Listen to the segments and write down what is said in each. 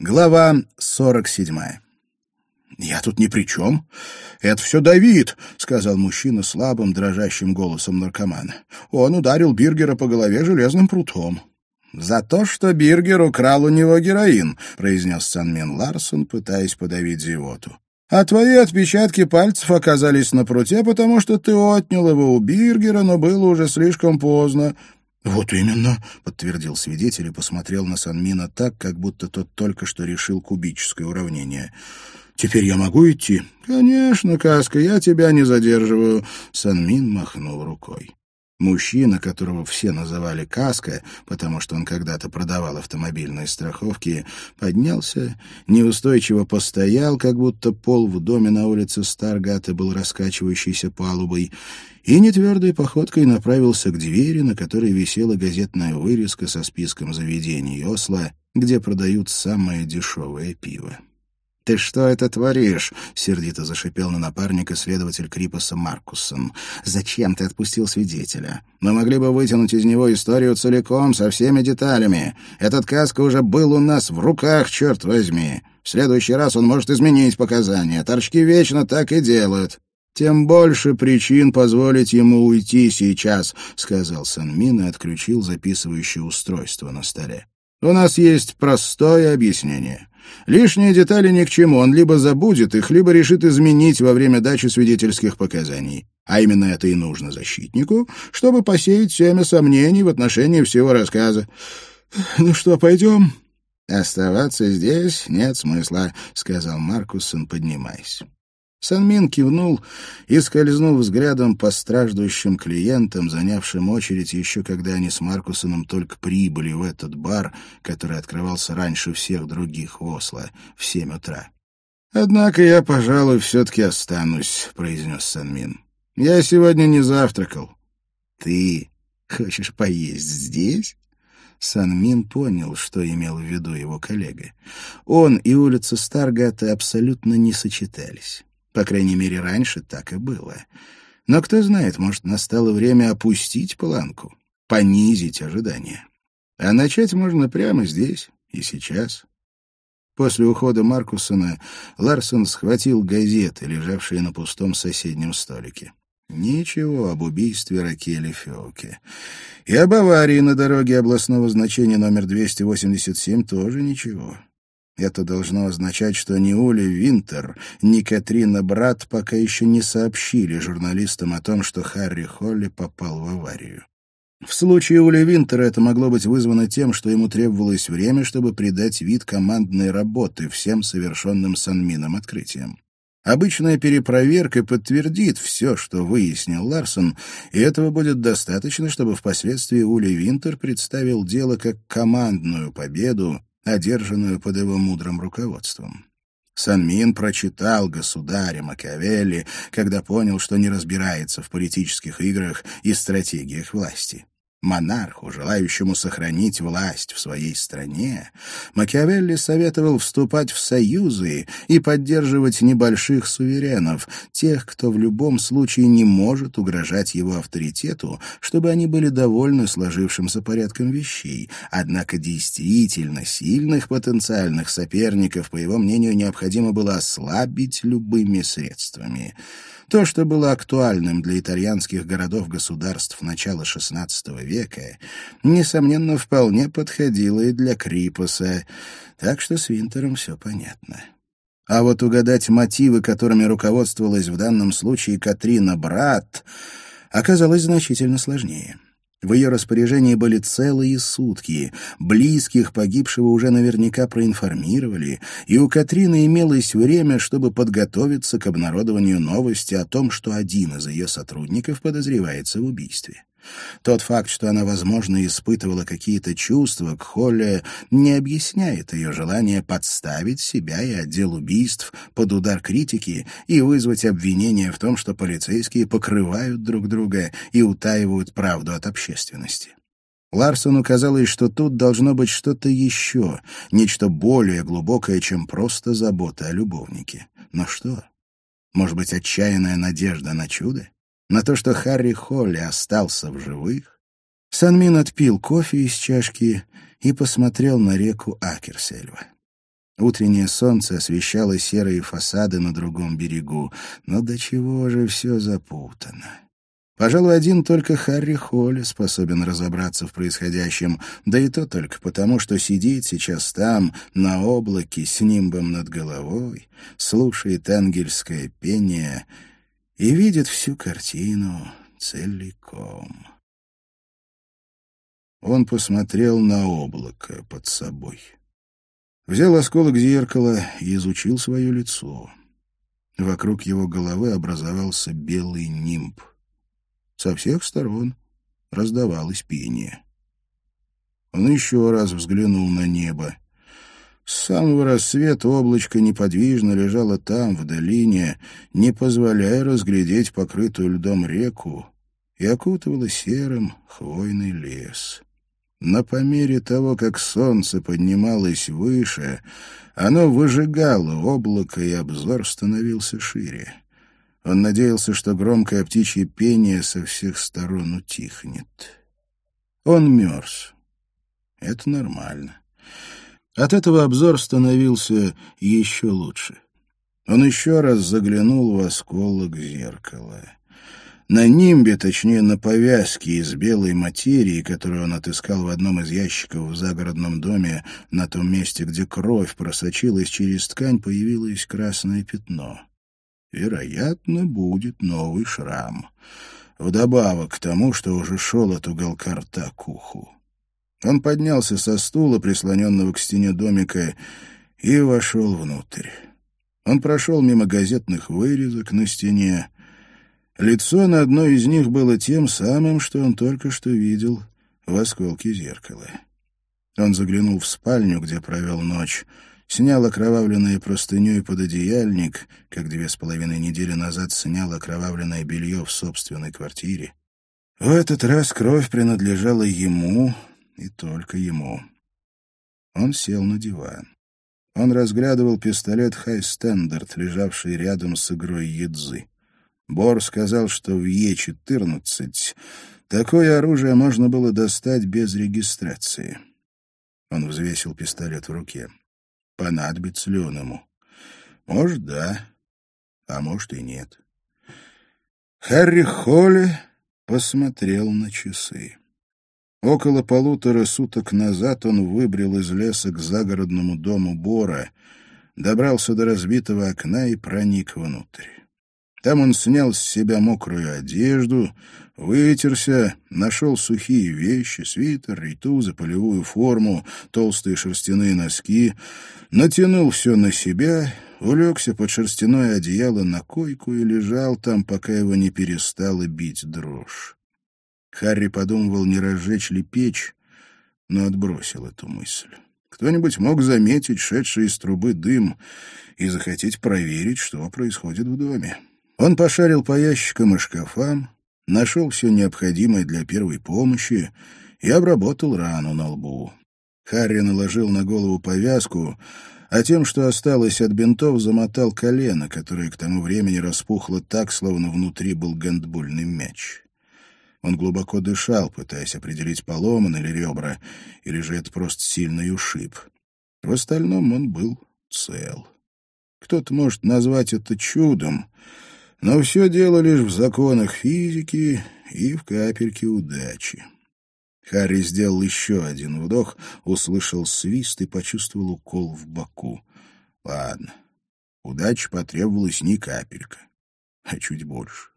Глава сорок седьмая. «Я тут ни при чем. Это все Давид», — сказал мужчина слабым, дрожащим голосом наркомана. «Он ударил Биргера по голове железным прутом». «За то, что Биргер украл у него героин», — произнес Санмен Ларсон, пытаясь подавить зевоту. «А твои отпечатки пальцев оказались на пруте, потому что ты отнял его у Биргера, но было уже слишком поздно. «Вот именно», — подтвердил свидетель и посмотрел на Санмина так, как будто тот только что решил кубическое уравнение. «Теперь я могу идти?» «Конечно, Каска, я тебя не задерживаю», — Санмин махнул рукой. Мужчина, которого все называли Каска, потому что он когда-то продавал автомобильные страховки, поднялся, неустойчиво постоял, как будто пол в доме на улице Старгата был раскачивающейся палубой, и нетвердой походкой направился к двери, на которой висела газетная вырезка со списком заведений Осло, где продают самое дешевое пиво. «Ты что это творишь?» — сердито зашипел на напарника следователь Крипаса Маркуссон. «Зачем ты отпустил свидетеля? Мы могли бы вытянуть из него историю целиком, со всеми деталями. Этот каска уже был у нас в руках, черт возьми. В следующий раз он может изменить показания. Торчки вечно так и делают». «Тем больше причин позволить ему уйти сейчас», — сказал Санмин и отключил записывающее устройство на столе. «У нас есть простое объяснение». Лишние детали ни к чему, он либо забудет их, либо решит изменить во время дачи свидетельских показаний. А именно это и нужно защитнику, чтобы посеять семя сомнений в отношении всего рассказа. «Ну что, пойдем?» «Оставаться здесь нет смысла», — сказал Маркусон, поднимаясь. Санмин кивнул и скользнул взглядом по страждущим клиентам, занявшим очередь еще когда они с Маркусоном только прибыли в этот бар, который открывался раньше всех других в Осло, в семь утра. «Однако я, пожалуй, все-таки останусь», — произнес Санмин. «Я сегодня не завтракал». «Ты хочешь поесть здесь?» Санмин понял, что имел в виду его коллега. Он и улица Старгата абсолютно не сочетались. По крайней мере, раньше так и было. Но кто знает, может, настало время опустить планку, понизить ожидания. А начать можно прямо здесь и сейчас. После ухода Маркусона Ларсон схватил газеты, лежавшие на пустом соседнем столике. Ничего об убийстве Ракели Феуке. И об аварии на дороге областного значения номер 287 тоже ничего. Это должно означать, что ни Ули Винтер, ни Катрина Брат пока еще не сообщили журналистам о том, что Харри Холли попал в аварию. В случае Ули Винтера это могло быть вызвано тем, что ему требовалось время, чтобы придать вид командной работы всем совершенным Санмином открытиям. Обычная перепроверка подтвердит все, что выяснил Ларсон, и этого будет достаточно, чтобы впоследствии Ули Винтер представил дело как командную победу, одержанную под его мудрым руководством. Санмин прочитал государя Макиавелли, когда понял, что не разбирается в политических играх и стратегиях власти. Монарху, желающему сохранить власть в своей стране, Макиавелли советовал вступать в союзы и поддерживать небольших суверенов, тех, кто в любом случае не может угрожать его авторитету, чтобы они были довольны сложившимся порядком вещей. Однако действительно сильных потенциальных соперников, по его мнению, необходимо было ослабить любыми средствами. То, что было актуальным для итальянских городов-государств начала XVI века, несомненно, вполне подходило и для Крипуса, так что с Винтером все понятно. А вот угадать мотивы, которыми руководствовалась в данном случае Катрина Брат, оказалось значительно сложнее. В ее распоряжении были целые сутки. Близких погибшего уже наверняка проинформировали, и у Катрины имелось время, чтобы подготовиться к обнародованию новости о том, что один из ее сотрудников подозревается в убийстве. Тот факт, что она, возможно, испытывала какие-то чувства к Холле, не объясняет ее желание подставить себя и отдел убийств под удар критики и вызвать обвинение в том, что полицейские покрывают друг друга и утаивают правду от общественности. Ларсону казалось, что тут должно быть что-то еще, нечто более глубокое, чем просто забота о любовнике. Но что? Может быть, отчаянная надежда на чудо? На то, что Харри Холли остался в живых, Санмин отпил кофе из чашки и посмотрел на реку Акерсельва. Утреннее солнце освещало серые фасады на другом берегу. Но до чего же все запутано? Пожалуй, один только Харри Холли способен разобраться в происходящем, да и то только потому, что сидит сейчас там, на облаке, с нимбом над головой, слушает ангельское пение и видит всю картину целиком. Он посмотрел на облако под собой. Взял осколок зеркала и изучил свое лицо. Вокруг его головы образовался белый нимб. Со всех сторон раздавалось пение. Он еще раз взглянул на небо. С самого рассвета облачко неподвижно лежало там, в долине, не позволяя разглядеть покрытую льдом реку, и окутывало серым хвойный лес. Но по мере того, как солнце поднималось выше, оно выжигало облако, и обзор становился шире. Он надеялся, что громкое птичье пение со всех сторон утихнет. Он мерз. Это нормально. От этого обзор становился еще лучше. Он еще раз заглянул в осколок зеркала. На нимбе, точнее на повязке из белой материи, которую он отыскал в одном из ящиков в загородном доме, на том месте, где кровь просочилась через ткань, появилось красное пятно. Вероятно, будет новый шрам. Вдобавок к тому, что уже шел от уголка рта к уху. Он поднялся со стула, прислоненного к стене домика, и вошел внутрь. Он прошел мимо газетных вырезок на стене, Лицо на одной из них было тем самым, что он только что видел в осколке зеркала. Он заглянул в спальню, где провел ночь, снял окровавленное простыню и пододеяльник, как две с половиной недели назад снял окровавленное белье в собственной квартире. В этот раз кровь принадлежала ему и только ему. Он сел на диван. Он разглядывал пистолет «Хай Стендарт», лежавший рядом с игрой Едзы. Бор сказал, что в Е-14 такое оружие можно было достать без регистрации. Он взвесил пистолет в руке. Понадобится ли он ему? Может, да, а может и нет. Харри Холли посмотрел на часы. Около полутора суток назад он выбрел из леса к загородному дому Бора, добрался до разбитого окна и проник внутрь. Там он снял с себя мокрую одежду, вытерся, нашел сухие вещи, свитер, ритузы, полевую форму, толстые шерстяные носки, натянул все на себя, улегся под шерстяное одеяло на койку и лежал там, пока его не перестала бить дрожь. Харри подумывал, не разжечь ли печь, но отбросил эту мысль. Кто-нибудь мог заметить шедший из трубы дым и захотеть проверить, что происходит в доме. Он пошарил по ящикам и шкафам, нашел все необходимое для первой помощи и обработал рану на лбу. Харри наложил на голову повязку, а тем, что осталось от бинтов, замотал колено, которое к тому времени распухло так, словно внутри был гандбольный мяч. Он глубоко дышал, пытаясь определить, поломаны ли ребра, или же это просто сильный ушиб. В остальном он был цел. Кто-то может назвать это чудом, но все дело лишь в законах физики и в капельке удачи. Харри сделал еще один вдох, услышал свист и почувствовал укол в боку. Ладно, удачи потребовалась не капелька, а чуть больше.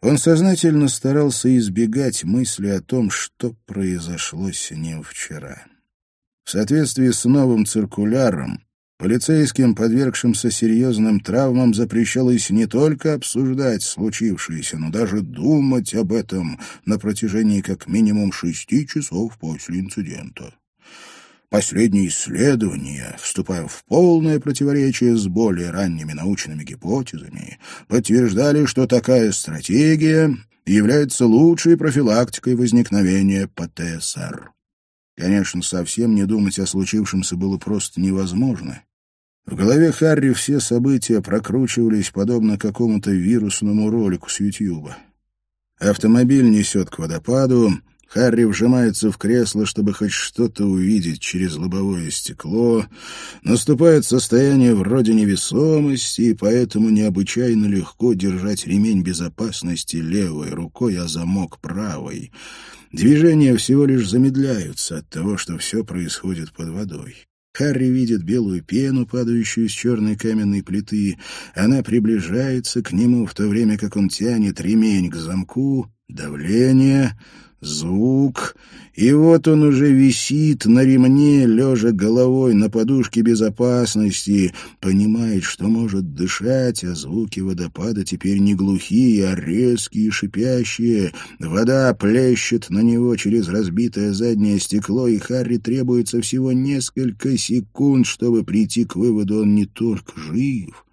Он сознательно старался избегать мысли о том, что произошло с ним вчера. В соответствии с новым циркуляром, Полицейским, подвергшимся серьезным травмам, запрещалось не только обсуждать случившееся, но даже думать об этом на протяжении как минимум шести часов после инцидента. Последние исследования, вступая в полное противоречие с более ранними научными гипотезами, подтверждали, что такая стратегия является лучшей профилактикой возникновения ПТСР. Конечно, совсем не думать о случившемся было просто невозможно. В голове Харри все события прокручивались подобно какому-то вирусному ролику с Ютьюба. Автомобиль несет к водопаду, Харри вжимается в кресло, чтобы хоть что-то увидеть через лобовое стекло. Наступает состояние вроде невесомости, и поэтому необычайно легко держать ремень безопасности левой рукой, а замок правой. Движения всего лишь замедляются от того, что все происходит под водой. Харри видит белую пену, падающую с черной каменной плиты. Она приближается к нему, в то время как он тянет ремень к замку. Давление звук, и вот он уже висит на ремне, лежа головой на подушке безопасности, понимает, что может дышать, а звуки водопада теперь не глухие, а резкие, шипящие. Вода плещет на него через разбитое заднее стекло, и Харри требуется всего несколько секунд, чтобы прийти к выводу, он не только жив,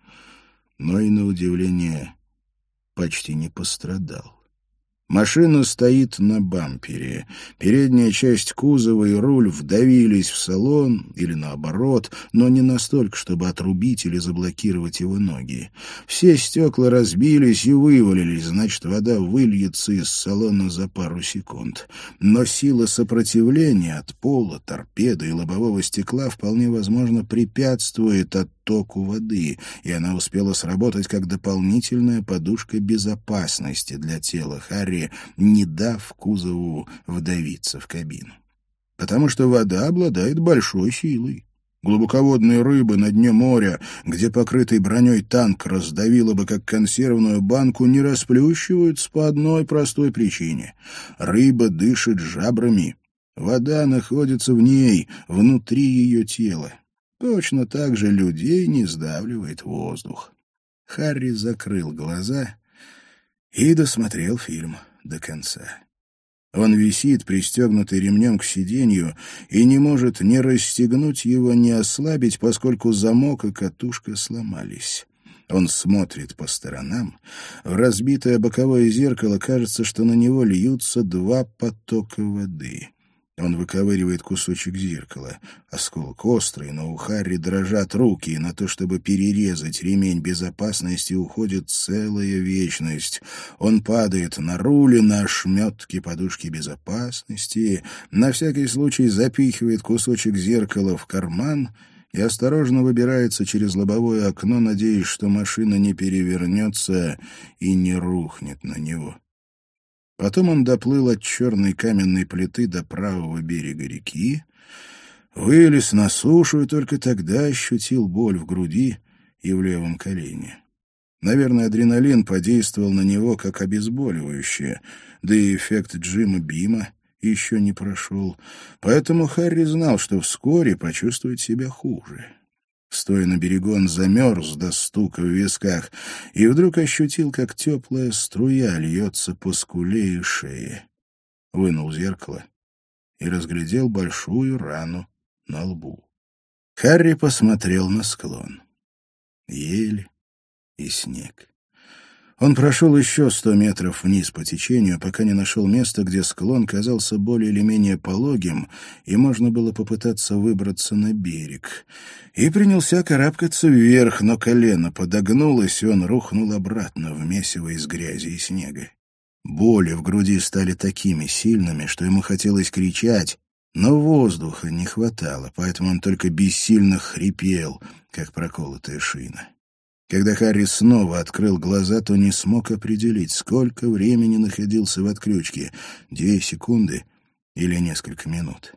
но и, на удивление, почти не пострадал. Машина стоит на бампере. Передняя часть кузова и руль вдавились в салон, или наоборот, но не настолько, чтобы отрубить или заблокировать его ноги. Все стекла разбились и вывалились, значит, вода выльется из салона за пару секунд. Но сила сопротивления от пола, торпеды и лобового стекла вполне возможно препятствует оттоку воды, и она успела сработать как дополнительная подушка безопасности для тела Харри не дав кузову вдавиться в кабину. Потому что вода обладает большой силой. Глубоководные рыбы на дне моря, где покрытый броней танк раздавило бы как консервную банку, не расплющиваются по одной простой причине. Рыба дышит жабрами. Вода находится в ней, внутри ее тела. Точно так же людей не сдавливает воздух. Харри закрыл глаза и досмотрел фильм до конца. Он висит, пристегнутый ремнем к сиденью, и не может ни расстегнуть его, ни ослабить, поскольку замок и катушка сломались. Он смотрит по сторонам. В разбитое боковое зеркало кажется, что на него льются два потока воды. Он выковыривает кусочек зеркала. Осколок острый, но у Харри дрожат руки, и на то, чтобы перерезать ремень безопасности, уходит целая вечность. Он падает на руле, на ошметки подушки безопасности, на всякий случай запихивает кусочек зеркала в карман и осторожно выбирается через лобовое окно, надеясь, что машина не перевернется и не рухнет на него. Потом он доплыл от черной каменной плиты до правого берега реки, вылез на сушу и только тогда ощутил боль в груди и в левом колене. Наверное, адреналин подействовал на него как обезболивающее, да и эффект Джима Бима еще не прошел, поэтому Харри знал, что вскоре почувствует себя хуже. Стоя на берегу, он замерз до стука в висках и вдруг ощутил, как теплая струя льется по скуле и шее. Вынул зеркало и разглядел большую рану на лбу. Харри посмотрел на склон. Ель и снег. Он прошел еще сто метров вниз по течению, пока не нашел место, где склон казался более или менее пологим, и можно было попытаться выбраться на берег. И принялся карабкаться вверх, но колено подогнулось, и он рухнул обратно в месиво из грязи и снега. Боли в груди стали такими сильными, что ему хотелось кричать, но воздуха не хватало, поэтому он только бессильно хрипел, как проколотая шина. Когда Харри снова открыл глаза, то не смог определить, сколько времени находился в отключке — две секунды или несколько минут.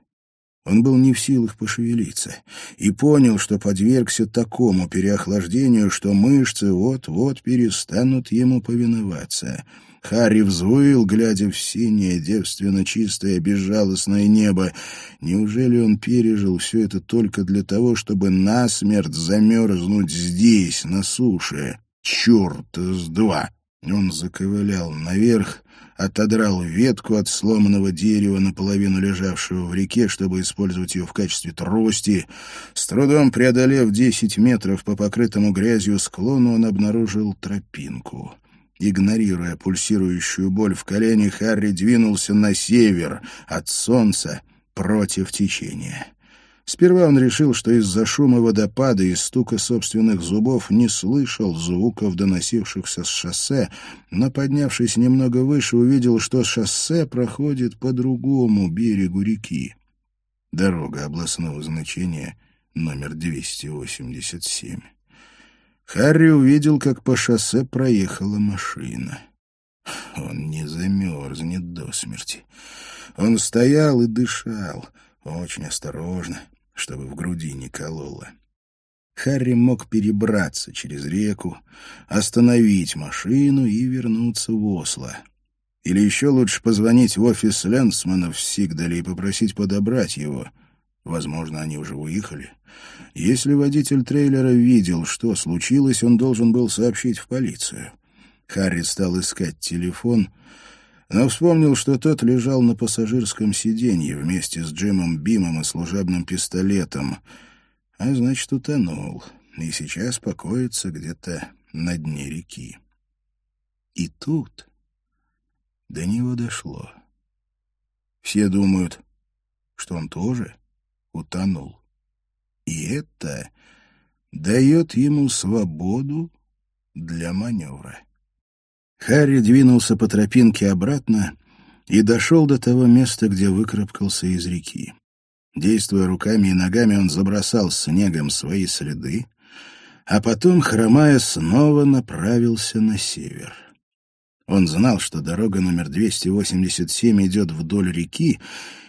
Он был не в силах пошевелиться и понял, что подвергся такому переохлаждению, что мышцы вот-вот перестанут ему повиноваться — Харри взвыл, глядя в синее, девственно чистое, безжалостное небо. Неужели он пережил все это только для того, чтобы насмерть замерзнуть здесь, на суше? Черт с два! Он заковылял наверх, отодрал ветку от сломанного дерева, наполовину лежавшего в реке, чтобы использовать ее в качестве трости. С трудом преодолев десять метров по покрытому грязью склону, он обнаружил тропинку — Игнорируя пульсирующую боль в колене, Харри двинулся на север, от солнца, против течения. Сперва он решил, что из-за шума водопада и стука собственных зубов не слышал звуков, доносившихся с шоссе, но, поднявшись немного выше, увидел, что шоссе проходит по другому берегу реки. Дорога областного значения номер 287. Харри увидел, как по шоссе проехала машина. Он не замерзнет до смерти. Он стоял и дышал, очень осторожно, чтобы в груди не кололо. Харри мог перебраться через реку, остановить машину и вернуться в Осло. Или еще лучше позвонить в офис Ленсмана в Сигдале и попросить подобрать его. Возможно, они уже уехали. Если водитель трейлера видел, что случилось, он должен был сообщить в полицию. Харри стал искать телефон, но вспомнил, что тот лежал на пассажирском сиденье вместе с Джимом Бимом и служебным пистолетом, а значит, утонул, и сейчас покоится где-то на дне реки. И тут до него дошло. Все думают, что он тоже утонул. И это дает ему свободу для маневра. Харри двинулся по тропинке обратно и дошел до того места, где выкарабкался из реки. Действуя руками и ногами, он забросал снегом свои следы, а потом, хромая, снова направился на север. Он знал, что дорога номер 287 идет вдоль реки,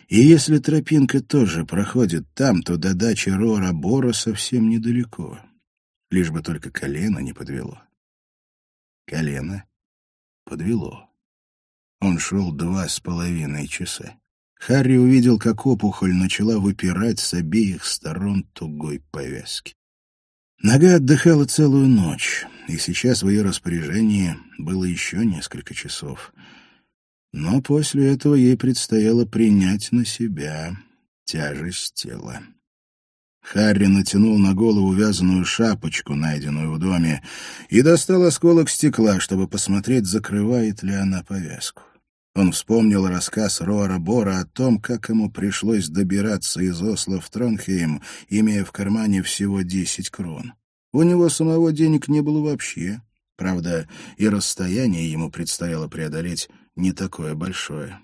и если тропинка тоже проходит там, то до дачи Рора-Бора совсем недалеко. Лишь бы только колено не подвело. Колено подвело. Он шел два с половиной часа. Харри увидел, как опухоль начала выпирать с обеих сторон тугой повязки. Нога отдыхала целую ночь, и сейчас в ее распоряжении было еще несколько часов. Но после этого ей предстояло принять на себя тяжесть тела. Харри натянул на голову вязаную шапочку, найденную в доме, и достал осколок стекла, чтобы посмотреть, закрывает ли она повязку. Он вспомнил рассказ Роара Бора о том, как ему пришлось добираться из Осло в Тронхейм, имея в кармане всего десять крон. У него самого денег не было вообще. Правда, и расстояние ему предстояло преодолеть не такое большое.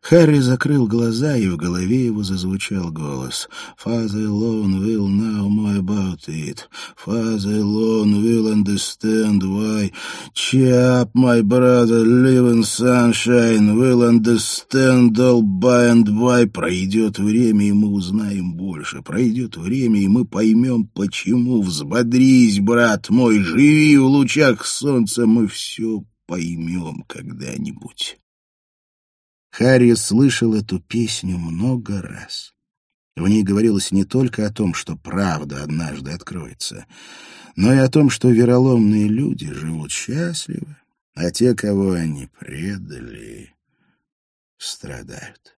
Харри закрыл глаза, и в голове его зазвучал голос. «Father alone will know more about it. Father alone will understand why. Chap, my brother, live in sunshine, will understand all by and by. Пройдет время, и мы узнаем больше. Пройдет время, и мы поймем, почему. Взбодрись, брат мой, живи в лучах солнца, мы все поймем когда-нибудь». Харри слышал эту песню много раз. В ней говорилось не только о том, что правда однажды откроется, но и о том, что вероломные люди живут счастливо, а те, кого они предали, страдают.